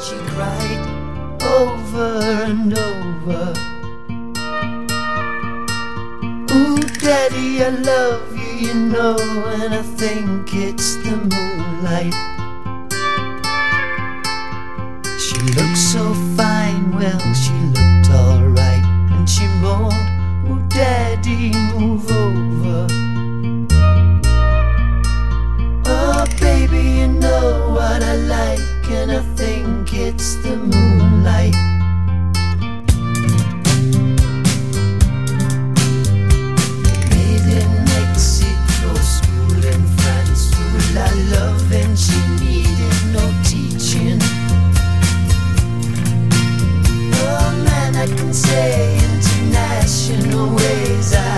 she cried over and over. Ooh, Daddy, I love you, you know, and I think it's the moonlight. She looked so fine, well, she looked alright, and she moaned, Ooh, Daddy, move over. Oh, baby, you know what I like, and I think it's the moonlight. In Mexico, in love, and she needed no teaching. Oh man, can say international ways I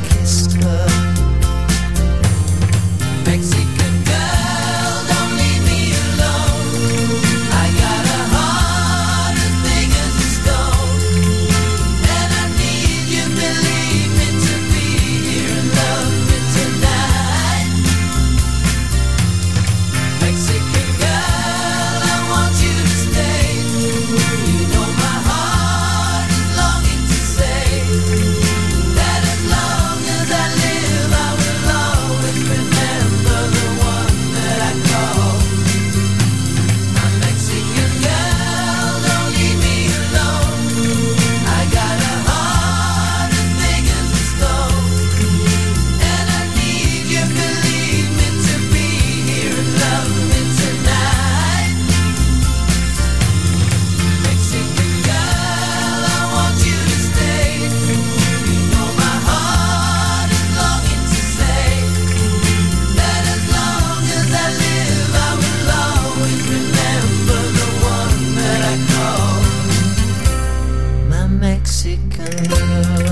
Mexican girl.